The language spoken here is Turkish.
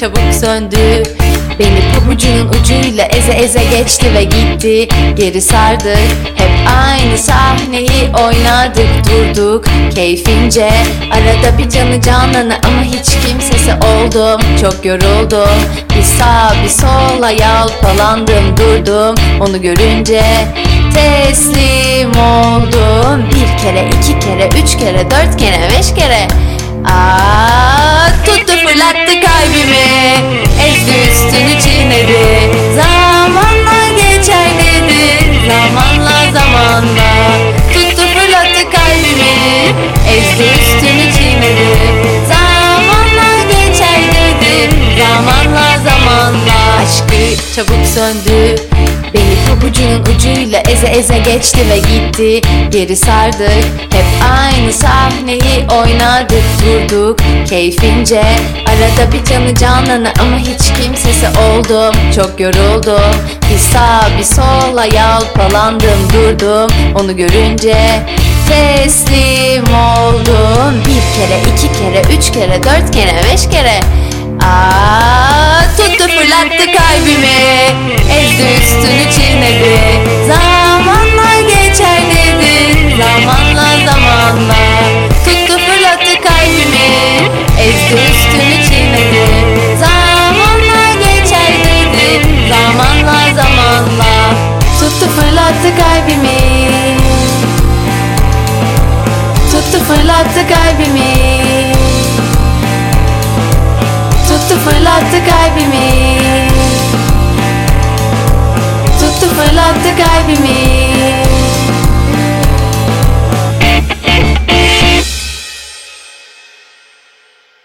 çabuk söndü. Beni pabucunun ucuyla eze eze geçti ve gitti. Geri sardık hep aynı sahneyi oynadık durduk. Keyfince arada bir canı canlanı ama hiç kimsesi oldum. Çok yoruldum. Bir sağ bir sola yalpalandım durdum. Onu görünce teslim oldum. Bir kere iki kere üç kere dört kere beş kere. Aa, tuttu fırlattı Çabuk söndü. Beni pabucunun ucuyla eze eze geçti ve gitti. Geri sardık. Hep aynı sahneyi oynadık durduk. Keyfince arada bir canı canlanı ama hiç kimsesi oldum. Çok yoruldum. Bir sağ bir sola yalpalandım durdum. Onu görünce teslim oldum. Bir kere iki kere üç kere dört kere beş kere. Aa, tuttu fırlattı kalbimi. Ezdi üstünü çiğnedi Zamanla geçer dedi. Zamanla zamanla. Tuttu fırlattı kalbimi. Ezdi üstünü çiğnedi Zamanla geçer dedi. Zamanla zamanla. Tuttu fırlattı kalbimi. Tuttu fırlattı kalbimi Tuttu fırlattı kalbimi Tuttu fırlattı kalbimi